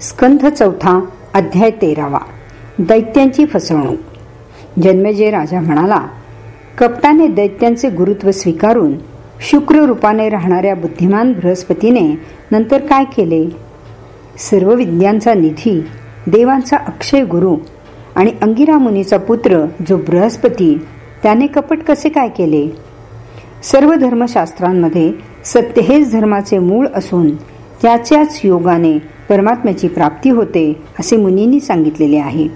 स्कंध चौथा अध्याय तेरावा. दैत्यांची फसवणूक. जन्मेजय राजा म्हणाला कपटाने दैत्यांचे गुरुत्व स्वीकारून शुक्र रूपाने राहणाऱ्या बुद्धिमान बृहस्पतीने नंतर काय केले? सर्व विद्यांचा निधी देवांचा अक्षय गुरु आणि अंगिरा मुनीचा पुत्र जो बृहस्पती त्याने कपट कसे काय केले? सर्व धर्मशास्त्रांमध्ये सत्य हेच धर्माचे मूळ असून त्याच्याच योगाने परमात्म्याची प्राप्ती होते असे मुनींनी सांगितलेले आहे.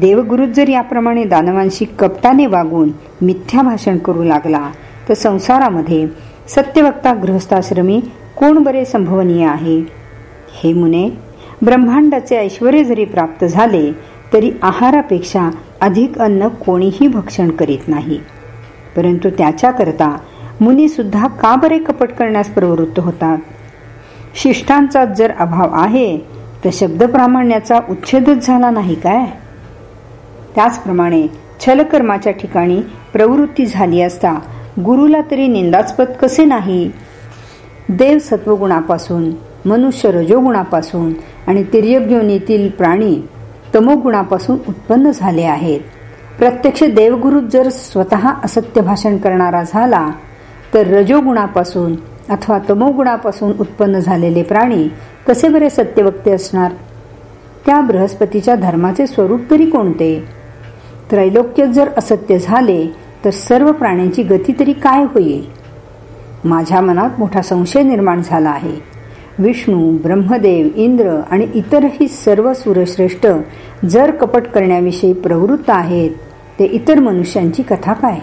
देवगुरु जर याप्रमाणे दानवांशी कपटाने वागून मिथ्या भाषण करू लागला तर संसारामध्ये सत्यवक्ता गृहस्थाश्रमी कोण बरे संभवनीय आहे? हे मुने ब्रह्मांडाचे ऐश्वर जरी प्राप्त झाले तरी आहारापेक्षा अधिक अन्न कोणीही भक्षण करीत नाही. परंतु त्याच्याकरता मुनी सुद्धा का बरे कपट करण्यास प्रवृत्त होतात? शिष्टांचा जर अभाव आहे तर शब्दप्रामाण्याचा उच्छेदच झाला नाही काय? त्याचप्रमाणे छलकर्माच्या ठिकाणी प्रवृत्ती झाली असता गुरुला तरी निंदास्पद कसे नाही? देव सत्वगुणापासून मनुष्य रजोगुणापासून आणि तिर्यज्ञोनीतील प्राणी तमोगुणापासून उत्पन्न झाले आहेत. प्रत्यक्ष देवगुरु जर स्वतः असत्य भाषण करणारा झाला तर रजोगुणापासून अथवा तमोगुणापासून उत्पन्न झालेले प्राणी कसे बरे सत्यवक्ते असणार? त्या बृहस्पतीच्या धर्माचे स्वरूप तरी कोणते? त्रैलोक्य जर असत्य झाले तर सर्व प्राण्यांची गती तरी काय होईल? माझ्या मनात मोठा संशय निर्माण झाला आहे. विष्णू ब्रह्मदेव इंद्र आणि इतरही सर्व सुरश्रेष्ठ जर कपट करण्याविषयी प्रवृत्त आहेत ते इतर मनुष्यांची कथा काय?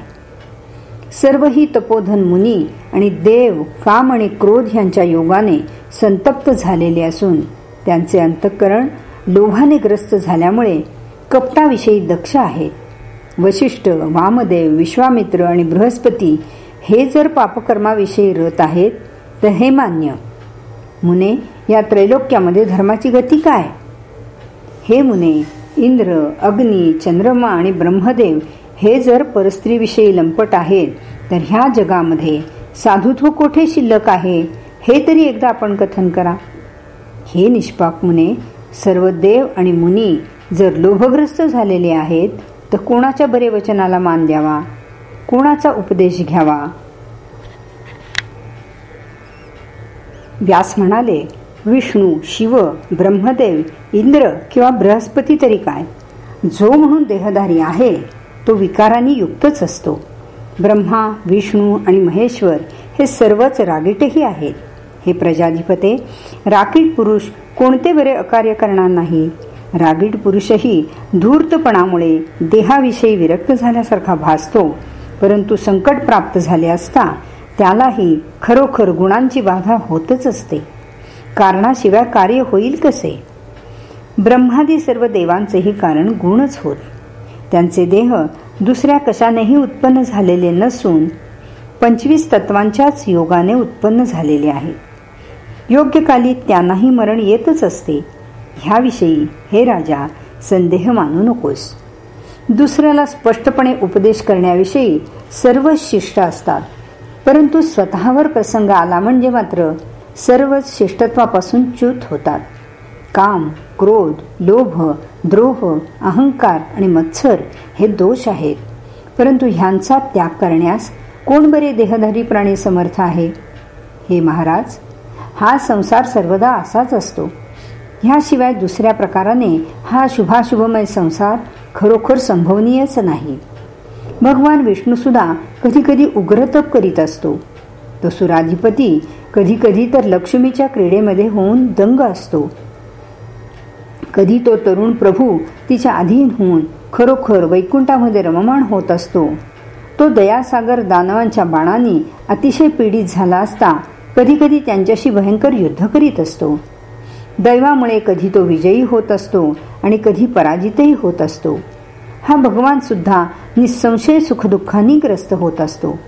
सर्व ही तपोधन मुनी आणि देव काम आणि क्रोध यांच्या योगाने संतप्त झालेले असून त्यांचे अंतःकरण लोभाने ग्रस्त झाल्यामुळे कपटाविषयी दक्ष आहेत वशिष्ठ वामदेव विश्वामित्र आणि बृहस्पती हे जर पापकर्माविषयी रत आहेत तर हे मान्य. मुने या त्रैलोक्यामध्ये धर्माची गती काय? हे मुने इंद्र अग्नी चंद्रमा आणि ब्रह्मदेव हे जर परस्त्रीविषयी लंपट आहेत तर ह्या जगामध्ये साधुत्व कोठे शिल्लक आहे हे तरी एकदा आपण कथन करा. हे निष्पाप मुने सर्व देव आणि मुनी जर लोभग्रस्त झालेले आहेत तर कोणाच्या बरे वचनाला मान द्यावा? कोणाचा उपदेश घ्यावा? व्यास म्हणाले विष्णू शिव ब्रह्मदेव इंद्र किंवा बृहस्पती तरी काय? जो म्हणून देहधारी आहे तो विकारांनी युक्तच असतो. ब्रह्मा विष्णू आणि महेश्वर हे सर्वच रागीटही आहेत. हे प्रजाधिपते रागीट पुरुष कोणते बरे अकार्य करणार नाही? रागीट पुरुषही धूर्तपणामुळे देहाविषयी विरक्त झाल्यासारखा भासतो परंतु संकट प्राप्त झाले असता त्यालाही खरोखर गुणांची बाधा होतच असते. कारणाशिवाय कार्य होईल कसे? ब्रह्मादी सर्व देवांचेही कारण गुणच होत. त्यांचे देह दुसऱ्या कशानेही उत्पन्न झालेले नसून पंचवीस तत्वांच्याच योगाने उत्पन्न झालेले आहे. योग्य काली त्यांनाही मरण येतच असते. ह्याविषयी हे राजा संदेह मानू नकोस. दुसऱ्याला स्पष्टपणे उपदेश करण्याविषयी सर्वच शिष्ट असतात. परंतु स्वतःवर प्रसंग आला म्हणजे मात्र सर्वच शिष्टत्वापासून च्युत होतात. काम क्रोध लोभ द्रोह अहंकार आणि मत्सर हे दोष आहेत. परंतु ह्यांचा त्याग करण्यास कोण बरे देहधारी प्राणी समर्थ आहे? हे महाराज हा संसार सर्वदा असाच असतो. ह्याशिवाय दुसऱ्या प्रकाराने हा शुभाशुभमय संसार खरोखर संभवनीयच नाही. भगवान विष्णूसुद्धा कधीकधी उग्रतप करीत असतो. तो सुराधिपती कधीकधी तर लक्ष्मीच्या क्रीडेमध्ये होऊन दंग असतो. कधी तो तरुण प्रभू तिच्या अधीन होऊन खरोखर वैकुंठामध्ये रममाण होत असतो. तो दयासागर दानवांच्या बाणांनी अतिशय पीडित झाला असता कधी कधी त्यांच्याशी भयंकर युद्ध करीत असतो. दैवामुळे कधी तो विजयी होत असतो आणि कधी पराजितही होत असतो. हा भगवान सुद्धा निसंशय सुखदुःखांनी ग्रस्त होत असतो.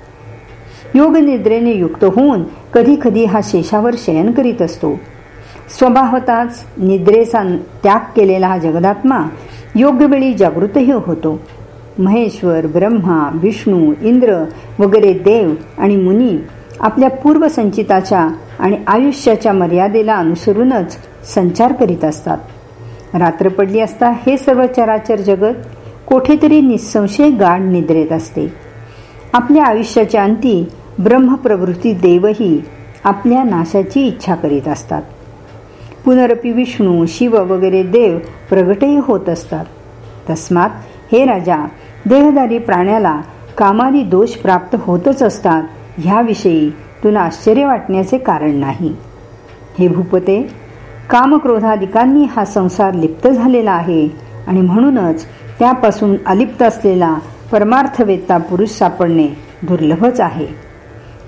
योग निद्रेने युक्त होऊन कधी कधी हा शेषावर शयन करीत असतो. स्वभावताच निद्रेचा त्याग केलेला हा जगदात्मा योग्य वेळी जागृतही होतो. महेश्वर ब्रह्मा विष्णू इंद्र वगैरे देव आणि मुनी आपल्या पूर्वसंचिताच्या आणि आयुष्याच्या मर्यादेला अनुसरूनच संचार करीत असतात. रात्र पडली असता हे सर्व चराचर जगत कोठेतरी निसंशय गाढ निद्रेत असते. आपल्या आयुष्याच्या अंती ब्रह्मप्रवृत्ती देवही आपल्या नाशाची इच्छा करीत असतात. पुनरपी विष्णू शिव वगैरे देव प्रगटही होत असतात. तस्मात हे राजा देहदारी प्राण्याला कामादी दोष प्राप्त होतच असतात ह्याविषयी तुला आश्चर्य वाटण्याचे कारण नाही. हे भूपते कामक्रोधाधिकांनी हा संसार लिप्त झालेला आहे आणि म्हणूनच त्यापासून अलिप्त असलेला परमार्थवेत्ता पुरुष सापडणे दुर्लभच आहे.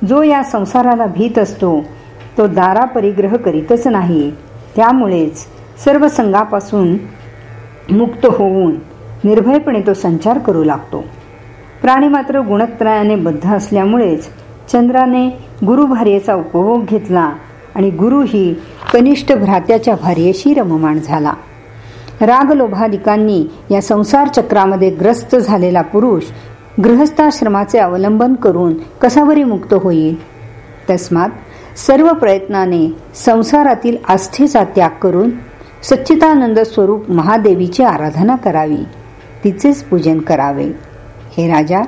जो या संसाराला भीत असतो तो दारा परिग्रह करीतच नाही. त्यामुळेच सर्व संघापासून मुक्त होऊन निर्भयपणे तो संचार करू लागतो. प्राणी मात्र गुणत्रयाने बद्ध असल्यामुळेच चंद्राने गुरु भार्येचा उपभोग घेतला आणि गुरु ही कनिष्ठ भ्रात्याच्या भार्येशी रममाण झाला. रागलोभादिकांनी या संसार चक्रामध्ये ग्रस्त झालेला पुरुष गृहस्थाश्रमाचे अवलंबन करून कसावरी मुक्त होईल? तस्मात सर्व प्रयत्नाने संसारातील आस्थेचा त्याग करून सच्चितानंद स्वरूप महादेवीची आराधना करावी. तिचेच पूजन करावे. हे राजा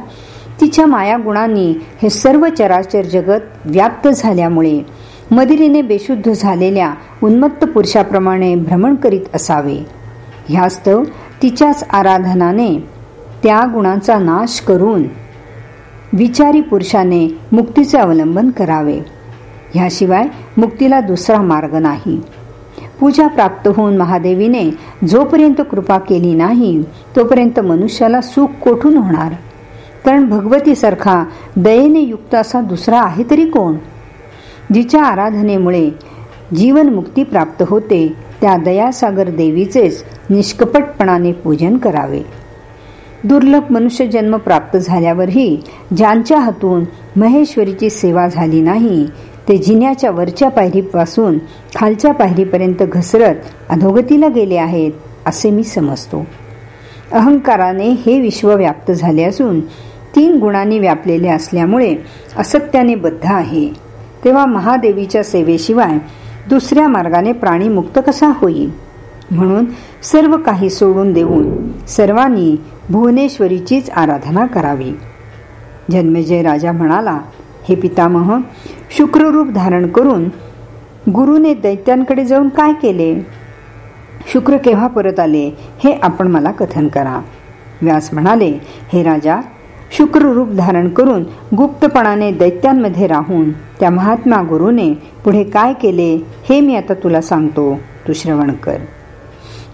तिच्या माया गुणांनी हे सर्व चराचर जगत व्याप्त झाल्यामुळे मदिरीने बेशुद्ध झालेल्या उन्मत्त पुरुषाप्रमाणे भ्रमण करीत असावे. ह्यास्तव तिच्याच आराधनाने त्या गुणांचा नाश करून विचारी पुरुषाने मुक्तीचे अवलंबन करावे. ह्याशिवाय मुक्तीला दुसरा मार्ग नाही. पूजा प्राप्त होऊन महादेवीने जोपर्यंत कृपा केली नाही तोपर्यंत मनुष्याला सुख कोठून होणार? कारण भगवतीसारखा दयेने युक्त असा दुसरा आहे तरी कोण? जिच्या आराधनेमुळे जीवनमुक्ती प्राप्त होते त्या दयासागर देवीचेच निष्कपटपणाने पूजन करावे. दुर्लभ मनुष्य जन्म प्राप्त झाल्यावरही ज्यांच्या हातून महेश्वरीची सेवा झाली नाही ते जिन्याच्या वरच्या पायरीपासून खालच्या पायरीपर्यंत घसरत अधोगतीला गेले आहेत असे मी समजतो. अहंकाराने हे विश्व व्याप्त झाले असून तीन गुणांनी व्यापलेले असल्यामुळे असत्याने बद्ध आहे. तेव्हा महादेवीच्या सेवेशिवाय दुसऱ्या मार्गाने प्राणी मुक्त कसा होईल? म्हणून सर्व काही सोडून देऊन सर्वांनी भुवनेश्वरीचीच आराधना करावी. जन्मेजय राजा म्हणाला हे पितामह शुक्ररूप धारण करून गुरुने दैत्यांकडे जाऊन काय केले? शुक्र केव्हा परत आले? हे आपण मला कथन करा. व्यास म्हणाले हे राजा शुक्ररूप धारण करून गुप्तपणाने दैत्यांमध्ये राहून त्या महात्मा गुरुने पुढे काय केले हे मी आता तुला सांगतो. तू श्रवण कर.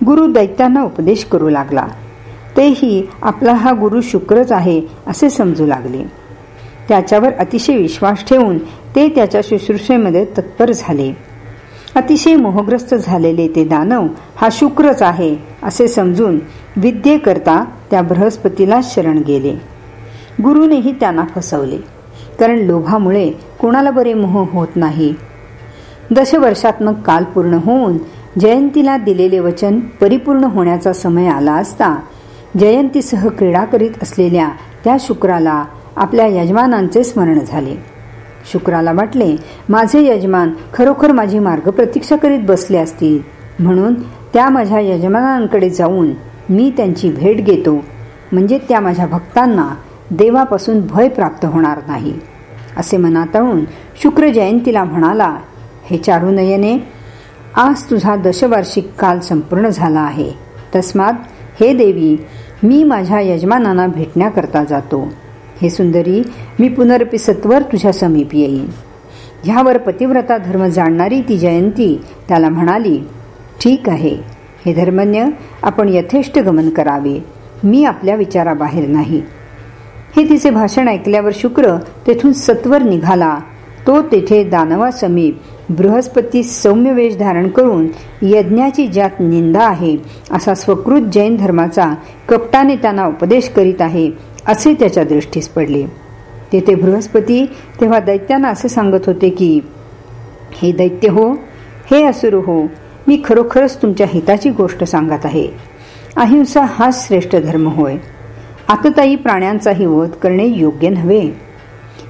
गुरु दैत्यांना उपदेश करू लागला. तेही आपला हा गुरु शुक्रच आहे असे समजू लागले. त्याच्यावर अतिशय विश्वास ठेवून ते त्याच्या शुश्रूषेमध्ये तत्पर झाले. अतिशय मोहग्रस्त झालेले ते दानव हा शुक्रच आहे असे समजून विद्येकरता त्या बृहस्पतीला शरण गेले. गुरुनेही त्यांना फसवले कारण लोभामुळे कोणाला बरे मोह होत नाही. दशवर्षात्मक काल पूर्ण होऊन जयंतीला दिलेले वचन परिपूर्ण होण्याचा समय आला असता जयंतीसह क्रीडा करीत असलेल्या त्या शुक्राला आपल्या यजमानांचे स्मरण झाले. शुक्राला वाटले माझे यजमान खरोखर माझी मार्ग प्रतीक्षा करीत बसले असतील. म्हणून त्या माझ्या यजमानांकडे जाऊन मी त्यांची भेट घेतो. म्हणजे त्या माझ्या भक्तांना देवापासून भय प्राप्त होणार नाही. असे मनात आणून शुक्र जयंतीला म्हणाला हे चारुनयने आज तुझा दशवार्षिक काल संपूर्ण झाला आहे. तस्मात हे देवी मी माझ्या यजमानांना भेटण्याकरता जातो. हे सुंदरी मी पुनरपी सत्वर तुझ्या समीप येईन. ह्यावर पतिव्रता धर्म जाणणारी ती जयंती त्याला म्हणाली ठीक आहे. हे धर्मज्ञ आपण यथेष्ट गमन करावे. मी आपल्या विचाराबाहेर नाही. हे तिचे भाषण ऐकल्यावर शुक्र तेथून सत्वर निघाला. तो तेथे दानवा समीप बृहस्पती सौम्य वेश धारण करून यज्ञाची ज्यात निंदा आहे असा स्वकृत जैन धर्माचा कपटाने त्यांना उपदेश करीत आहे असे त्याच्या दृष्टीस पडले. तेथे बृहस्पती तेव्हा दैत्यांना असे सांगत होते की हे दैत्य हो हे असुर हो मी खरोखरच तुमच्या हिताची गोष्ट सांगत आहे. अहिंसा हाच श्रेष्ठ धर्म होय. आतताई प्राण्यांचाही वध करणे योग्य नव्हे.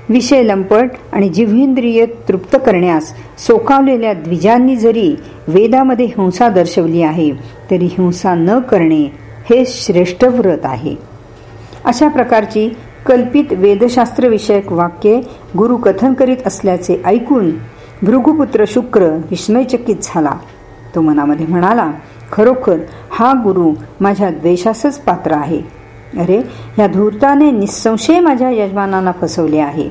विषय लंपट आणि जिव्हेंद्रिय तृप्त करण्यास सोकावलेल्या द्विजांनी जरी वेदामध्ये हिंसा दर्शवली आहे तरी हिंसा न करणे हे श्रेष्ठ व्रत आहे. अशा प्रकारची कल्पित वेदशास्त्र विषयक वाक्ये गुरु कथन करीत असल्याचे ऐकून भृगुपुत्र शुक्र विस्मयचकित झाला. तो मनामध्ये म्हणाला खरोखर हा गुरु माझ्या द्वेषासच पात्र आहे. अरे या धूर्ताने निसंशय माझ्या यजमानांना फसवले आहे.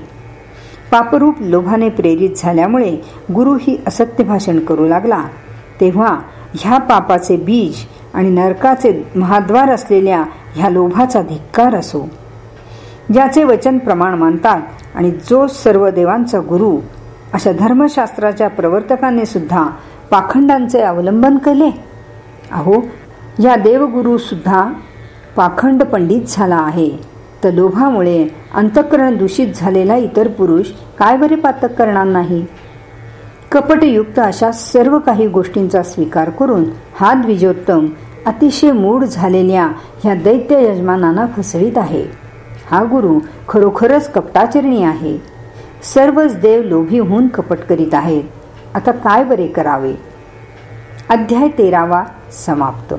पापरूप लोभाने प्रेरित झाल्यामुळे गुरु ही असत्य भाषण करू लागला. तेव्हा ह्या पापाचे बीज आणि नरकाचे महाद्वार असलेल्या ह्या लोभाचा धिक्कार असो. ज्याचे वचन प्रमाण मानतात आणि जो सर्व देवांचा गुरु अशा धर्मशास्त्राच्या प्रवर्तकांनी सुद्धा पाखंडांचे अवलंबन केले? अहो या देवगुरु सुद्धा पाखंड पंडित झाला आहे. तर लोभामुळे अंतकरण दूषित झालेला इतर पुरुष काय बरे पातक करणार नाही? कपटयुक्त अशा सर्व काही गोष्टींचा स्वीकार करून हा द्विजोत्तम अतिशय मूढ झालेल्या ह्या दैत्य यजमानांना फसवीत आहे. हा गुरु खरोखरच कपटाचरणी आहे. सर्वच देव लोभी होऊन कपट करीत आहेत. आता काय बरे करावे? अध्याय तेरावा समाप्त.